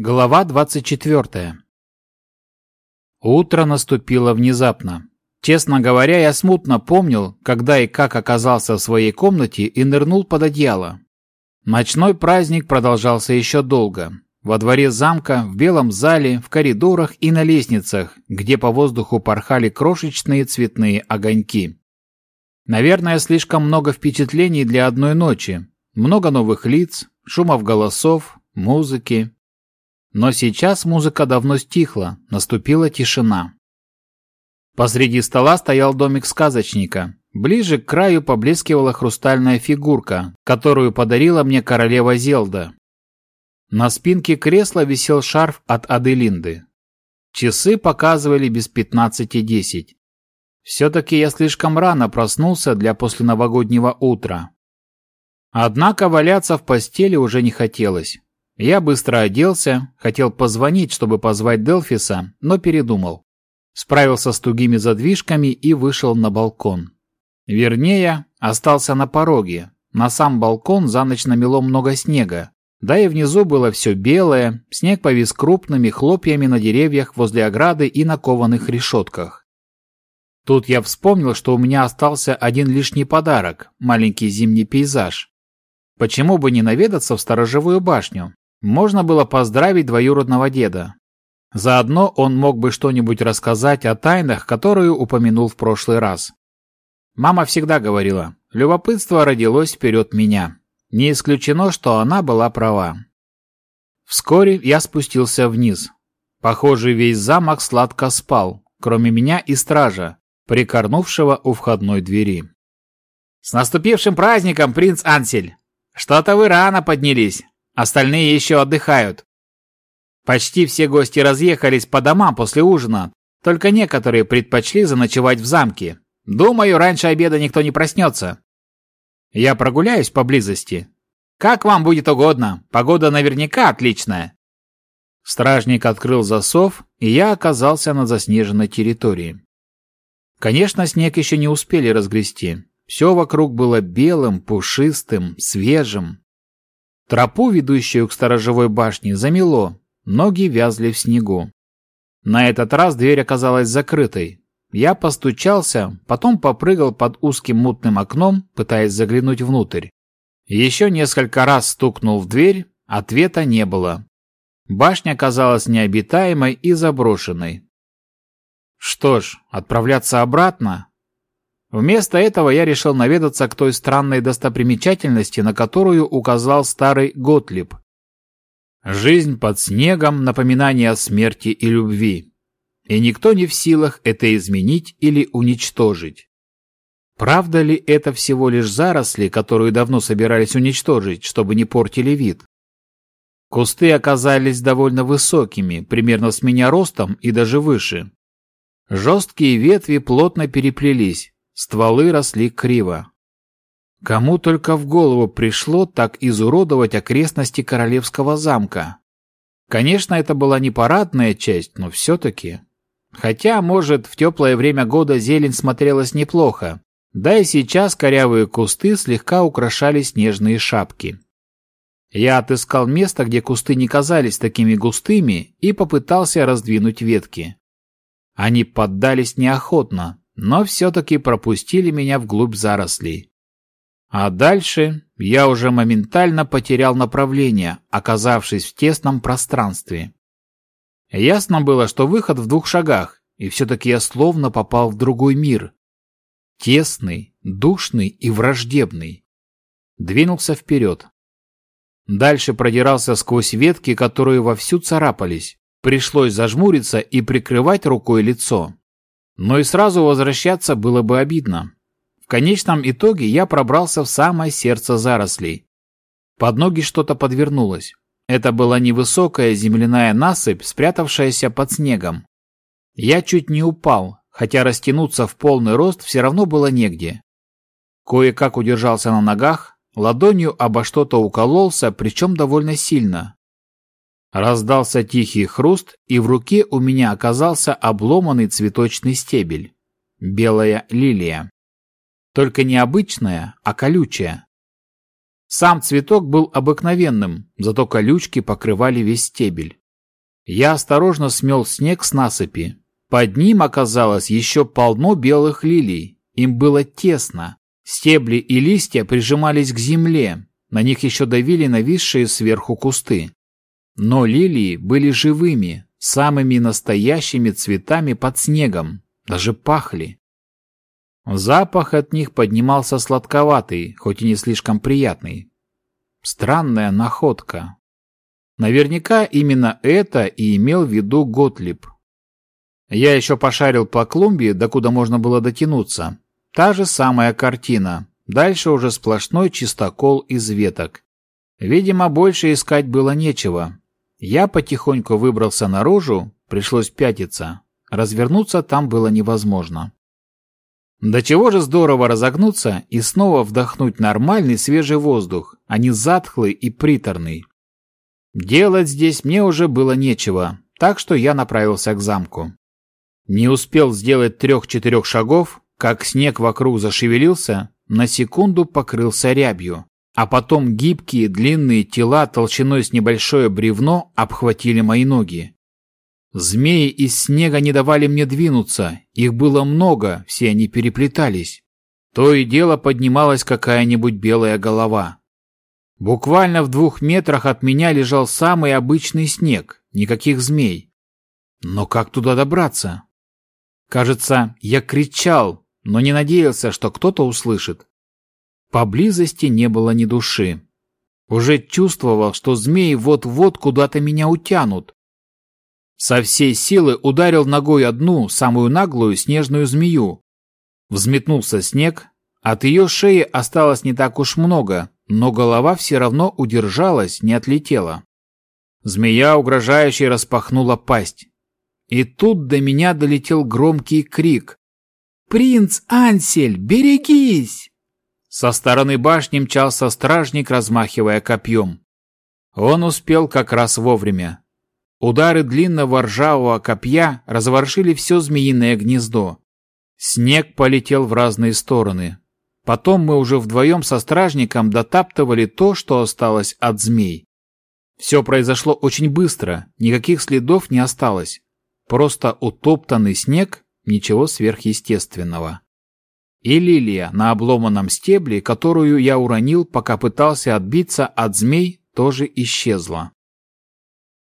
Глава 24. Утро наступило внезапно. Честно говоря, я смутно помнил, когда и как оказался в своей комнате и нырнул под одеяло. Ночной праздник продолжался еще долго. Во дворе замка, в белом зале, в коридорах и на лестницах, где по воздуху порхали крошечные цветные огоньки. Наверное, слишком много впечатлений для одной ночи. Много новых лиц, шумов голосов, музыки, но сейчас музыка давно стихла, наступила тишина. Посреди стола стоял домик сказочника. Ближе к краю поблескивала хрустальная фигурка, которую подарила мне королева Зелда. На спинке кресла висел шарф от Аделинды. Часы показывали без пятнадцати десять. Все-таки я слишком рано проснулся для посленовогоднего утра. Однако валяться в постели уже не хотелось. Я быстро оделся, хотел позвонить, чтобы позвать Делфиса, но передумал. Справился с тугими задвижками и вышел на балкон. Вернее, остался на пороге. На сам балкон за ночь намело много снега. Да и внизу было все белое, снег повис крупными хлопьями на деревьях возле ограды и на кованых решетках. Тут я вспомнил, что у меня остался один лишний подарок – маленький зимний пейзаж. Почему бы не наведаться в сторожевую башню? Можно было поздравить двоюродного деда. Заодно он мог бы что-нибудь рассказать о тайнах, которые упомянул в прошлый раз. Мама всегда говорила, любопытство родилось вперед меня. Не исключено, что она была права. Вскоре я спустился вниз. Похоже, весь замок сладко спал, кроме меня и стража, прикорнувшего у входной двери. «С наступившим праздником, принц Ансель! Что-то вы рано поднялись. Остальные еще отдыхают. Почти все гости разъехались по домам после ужина, только некоторые предпочли заночевать в замке. Думаю, раньше обеда никто не проснется. Я прогуляюсь поблизости. Как вам будет угодно, погода наверняка отличная. Стражник открыл засов, и я оказался на заснеженной территории. Конечно, снег еще не успели разгрести. Все вокруг было белым, пушистым, свежим. Тропу, ведущую к сторожевой башне, замело, ноги вязли в снегу. На этот раз дверь оказалась закрытой. Я постучался, потом попрыгал под узким мутным окном, пытаясь заглянуть внутрь. Еще несколько раз стукнул в дверь, ответа не было. Башня казалась необитаемой и заброшенной. Что ж, отправляться обратно? Вместо этого я решил наведаться к той странной достопримечательности, на которую указал старый Готлиб. Жизнь под снегом – напоминание о смерти и любви. И никто не в силах это изменить или уничтожить. Правда ли это всего лишь заросли, которые давно собирались уничтожить, чтобы не портили вид? Кусты оказались довольно высокими, примерно с меня ростом и даже выше. Жесткие ветви плотно переплелись, Стволы росли криво. Кому только в голову пришло так изуродовать окрестности королевского замка. Конечно, это была не парадная часть, но все-таки. Хотя, может, в теплое время года зелень смотрелась неплохо. Да и сейчас корявые кусты слегка украшали снежные шапки. Я отыскал место, где кусты не казались такими густыми, и попытался раздвинуть ветки. Они поддались неохотно, но все-таки пропустили меня вглубь зарослей. А дальше я уже моментально потерял направление, оказавшись в тесном пространстве. Ясно было, что выход в двух шагах, и все-таки я словно попал в другой мир. Тесный, душный и враждебный. Двинулся вперед. Дальше продирался сквозь ветки, которые вовсю царапались. Пришлось зажмуриться и прикрывать рукой лицо. Но и сразу возвращаться было бы обидно. В конечном итоге я пробрался в самое сердце зарослей. Под ноги что-то подвернулось. Это была невысокая земляная насыпь, спрятавшаяся под снегом. Я чуть не упал, хотя растянуться в полный рост все равно было негде. Кое-как удержался на ногах, ладонью обо что-то укололся, причем довольно сильно. Раздался тихий хруст, и в руке у меня оказался обломанный цветочный стебель. Белая лилия. Только не обычная, а колючая. Сам цветок был обыкновенным, зато колючки покрывали весь стебель. Я осторожно смел снег с насыпи. Под ним оказалось еще полно белых лилий. Им было тесно. Стебли и листья прижимались к земле. На них еще давили нависшие сверху кусты. Но лилии были живыми, самыми настоящими цветами под снегом. Даже пахли. Запах от них поднимался сладковатый, хоть и не слишком приятный. Странная находка. Наверняка именно это и имел в виду Готлиб. Я еще пошарил по клумбе, докуда можно было дотянуться. Та же самая картина. Дальше уже сплошной чистокол из веток. Видимо, больше искать было нечего. Я потихоньку выбрался наружу, пришлось пятиться. Развернуться там было невозможно. До чего же здорово разогнуться и снова вдохнуть нормальный свежий воздух, а не затхлый и приторный. Делать здесь мне уже было нечего, так что я направился к замку. Не успел сделать трех-четырех шагов, как снег вокруг зашевелился, на секунду покрылся рябью, а потом гибкие длинные тела толщиной с небольшое бревно обхватили мои ноги. Змеи из снега не давали мне двинуться, их было много, все они переплетались. То и дело поднималась какая-нибудь белая голова. Буквально в двух метрах от меня лежал самый обычный снег, никаких змей. Но как туда добраться? Кажется, я кричал, но не надеялся, что кто-то услышит. Поблизости не было ни души. Уже чувствовал, что змеи вот-вот куда-то меня утянут. Со всей силы ударил ногой одну, самую наглую, снежную змею. Взметнулся снег. От ее шеи осталось не так уж много, но голова все равно удержалась, не отлетела. Змея угрожающе распахнула пасть. И тут до меня долетел громкий крик. «Принц Ансель, берегись!» Со стороны башни мчался стражник, размахивая копьем. Он успел как раз вовремя. Удары длинного ржавого копья разворшили все змеиное гнездо. Снег полетел в разные стороны. Потом мы уже вдвоем со стражником дотаптывали то, что осталось от змей. Все произошло очень быстро, никаких следов не осталось. Просто утоптанный снег, ничего сверхъестественного. И лилия на обломанном стебле, которую я уронил, пока пытался отбиться от змей, тоже исчезла.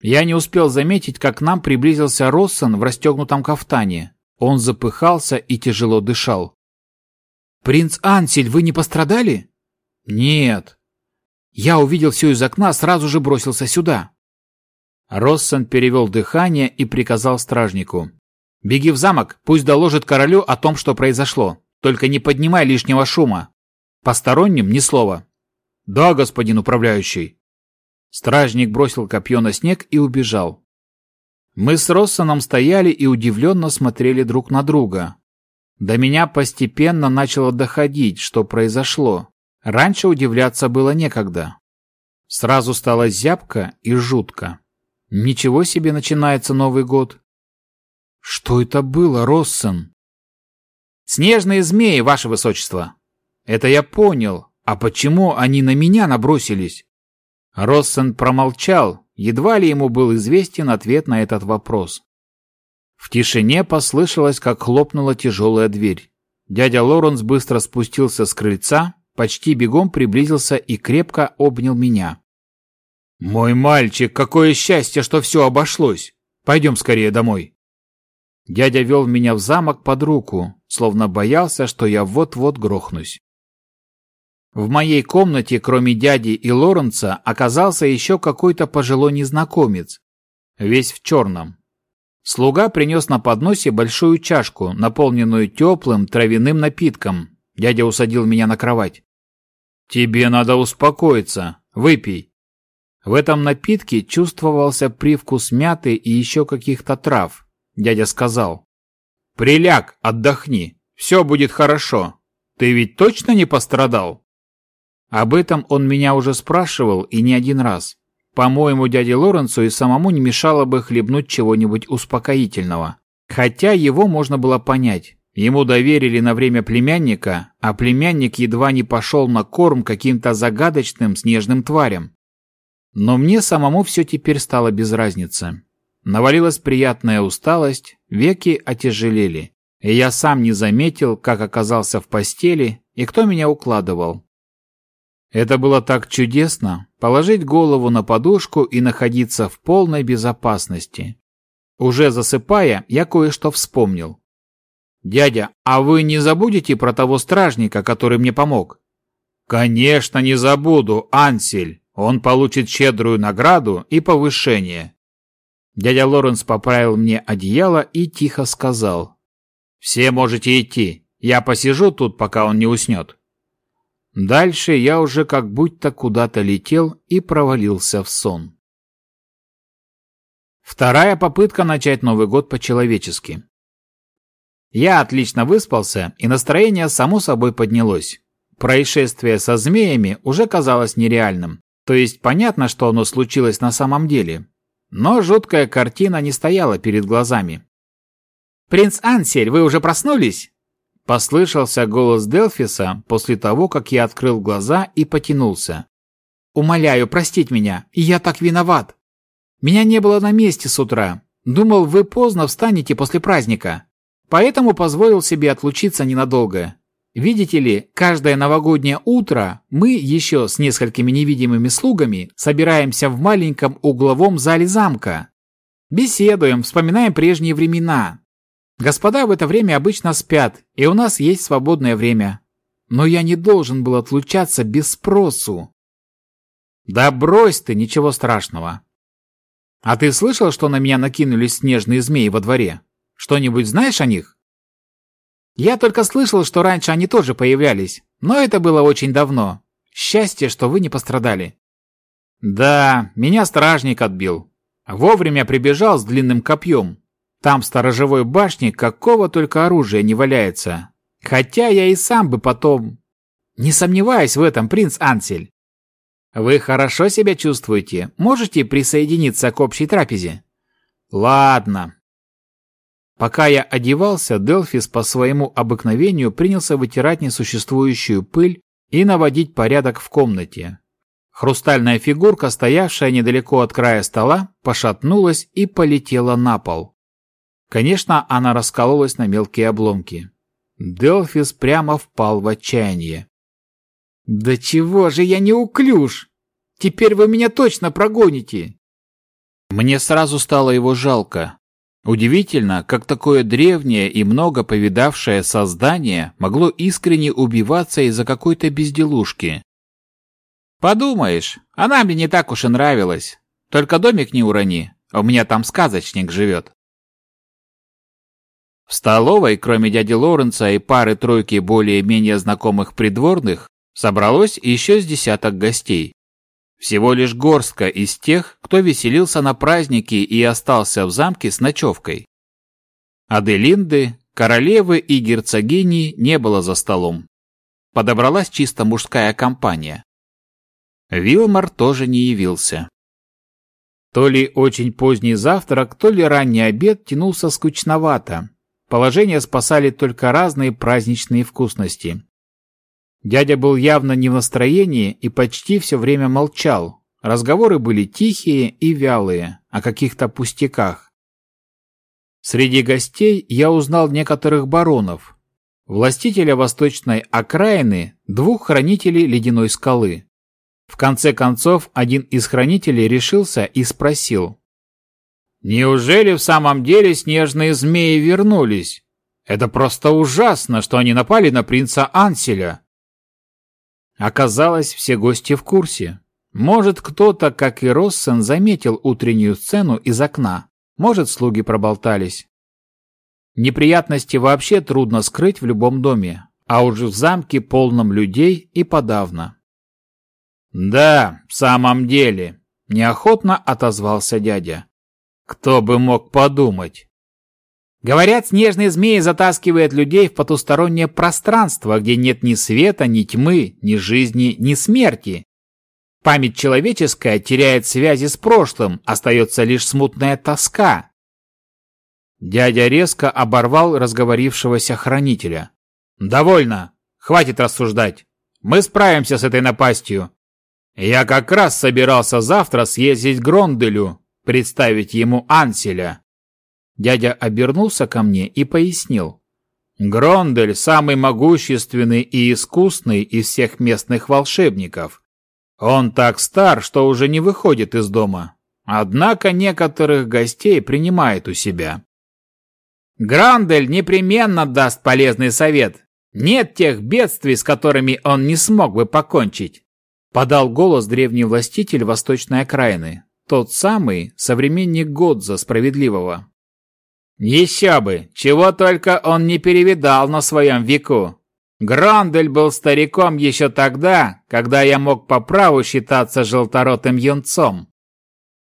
Я не успел заметить, как к нам приблизился Россон в расстегнутом кафтане. Он запыхался и тяжело дышал. «Принц Ансель, вы не пострадали?» «Нет». Я увидел все из окна, сразу же бросился сюда. Россон перевел дыхание и приказал стражнику. «Беги в замок, пусть доложит королю о том, что произошло. Только не поднимай лишнего шума. Посторонним ни слова». «Да, господин управляющий». Стражник бросил копье на снег и убежал. Мы с Россоном стояли и удивленно смотрели друг на друга. До меня постепенно начало доходить, что произошло. Раньше удивляться было некогда. Сразу стало зябко и жутко. Ничего себе начинается Новый год. Что это было, Россон? Снежные змеи, ваше высочество. Это я понял. А почему они на меня набросились? Россен промолчал, едва ли ему был известен ответ на этот вопрос. В тишине послышалось, как хлопнула тяжелая дверь. Дядя Лоренс быстро спустился с крыльца, почти бегом приблизился и крепко обнял меня. «Мой мальчик, какое счастье, что все обошлось! Пойдем скорее домой!» Дядя вел меня в замок под руку, словно боялся, что я вот-вот грохнусь. В моей комнате, кроме дяди и Лоренца, оказался еще какой-то пожилой незнакомец, весь в черном. Слуга принес на подносе большую чашку, наполненную теплым травяным напитком. Дядя усадил меня на кровать. «Тебе надо успокоиться. Выпей». В этом напитке чувствовался привкус мяты и еще каких-то трав. Дядя сказал. «Приляг, отдохни. Все будет хорошо. Ты ведь точно не пострадал?» Об этом он меня уже спрашивал и не один раз. По-моему, дяде Лоренцу и самому не мешало бы хлебнуть чего-нибудь успокоительного. Хотя его можно было понять. Ему доверили на время племянника, а племянник едва не пошел на корм каким-то загадочным снежным тварям. Но мне самому все теперь стало без разницы. Навалилась приятная усталость, веки отяжелели, и я сам не заметил, как оказался в постели и кто меня укладывал. Это было так чудесно – положить голову на подушку и находиться в полной безопасности. Уже засыпая, я кое-что вспомнил. «Дядя, а вы не забудете про того стражника, который мне помог?» «Конечно не забуду, Ансель. Он получит щедрую награду и повышение». Дядя Лоренс поправил мне одеяло и тихо сказал. «Все можете идти. Я посижу тут, пока он не уснет». Дальше я уже как будто куда-то летел и провалился в сон. Вторая попытка начать Новый год по-человечески. Я отлично выспался, и настроение само собой поднялось. Происшествие со змеями уже казалось нереальным. То есть понятно, что оно случилось на самом деле. Но жуткая картина не стояла перед глазами. «Принц Ансель, вы уже проснулись?» Послышался голос Делфиса после того, как я открыл глаза и потянулся. «Умоляю, простить меня, я так виноват. Меня не было на месте с утра. Думал, вы поздно встанете после праздника. Поэтому позволил себе отлучиться ненадолго. Видите ли, каждое новогоднее утро мы еще с несколькими невидимыми слугами собираемся в маленьком угловом зале замка. Беседуем, вспоминаем прежние времена, Господа в это время обычно спят, и у нас есть свободное время. Но я не должен был отлучаться без спросу. Да брось ты, ничего страшного. А ты слышал, что на меня накинулись снежные змеи во дворе? Что-нибудь знаешь о них? Я только слышал, что раньше они тоже появлялись, но это было очень давно. Счастье, что вы не пострадали. Да, меня стражник отбил. Вовремя прибежал с длинным копьем, там в сторожевой башне какого только оружия не валяется. Хотя я и сам бы потом... Не сомневаюсь в этом, принц Ансель. Вы хорошо себя чувствуете? Можете присоединиться к общей трапезе? Ладно. Пока я одевался, Делфис по своему обыкновению принялся вытирать несуществующую пыль и наводить порядок в комнате. Хрустальная фигурка, стоявшая недалеко от края стола, пошатнулась и полетела на пол. Конечно, она раскололась на мелкие обломки. Делфис прямо впал в отчаяние. «Да чего же я не уклюж? Теперь вы меня точно прогоните!» Мне сразу стало его жалко. Удивительно, как такое древнее и много повидавшее создание могло искренне убиваться из-за какой-то безделушки. «Подумаешь, она мне не так уж и нравилась. Только домик не урони, у меня там сказочник живет». В столовой, кроме дяди Лоренца и пары-тройки более-менее знакомых придворных, собралось еще с десяток гостей. Всего лишь горстка из тех, кто веселился на празднике и остался в замке с ночевкой. Аделинды, королевы и герцогини не было за столом. Подобралась чисто мужская компания. Вилмар тоже не явился. То ли очень поздний завтрак, то ли ранний обед тянулся скучновато, Положение спасали только разные праздничные вкусности. Дядя был явно не в настроении и почти все время молчал. Разговоры были тихие и вялые, о каких-то пустяках. Среди гостей я узнал некоторых баронов, властителя восточной окраины, двух хранителей ледяной скалы. В конце концов, один из хранителей решился и спросил. Неужели в самом деле снежные змеи вернулись? Это просто ужасно, что они напали на принца Анселя. Оказалось, все гости в курсе. Может, кто-то, как и Россен, заметил утреннюю сцену из окна. Может, слуги проболтались. Неприятности вообще трудно скрыть в любом доме, а уж в замке полном людей и подавно. «Да, в самом деле», – неохотно отозвался дядя. Кто бы мог подумать? Говорят, снежные змеи затаскивают людей в потустороннее пространство, где нет ни света, ни тьмы, ни жизни, ни смерти. Память человеческая теряет связи с прошлым, остается лишь смутная тоска. Дядя резко оборвал разговорившегося хранителя. «Довольно! Хватит рассуждать! Мы справимся с этой напастью! Я как раз собирался завтра съездить к Гронделю, представить ему Анселя. Дядя обернулся ко мне и пояснил. Грондель – самый могущественный и искусный из всех местных волшебников. Он так стар, что уже не выходит из дома. Однако некоторых гостей принимает у себя. Грандель непременно даст полезный совет. Нет тех бедствий, с которыми он не смог бы покончить. Подал голос древний властитель восточной окраины, тот самый современник Годза Справедливого. Еще бы, чего только он не перевидал на своем веку. Грандель был стариком еще тогда, когда я мог по праву считаться желторотым юнцом.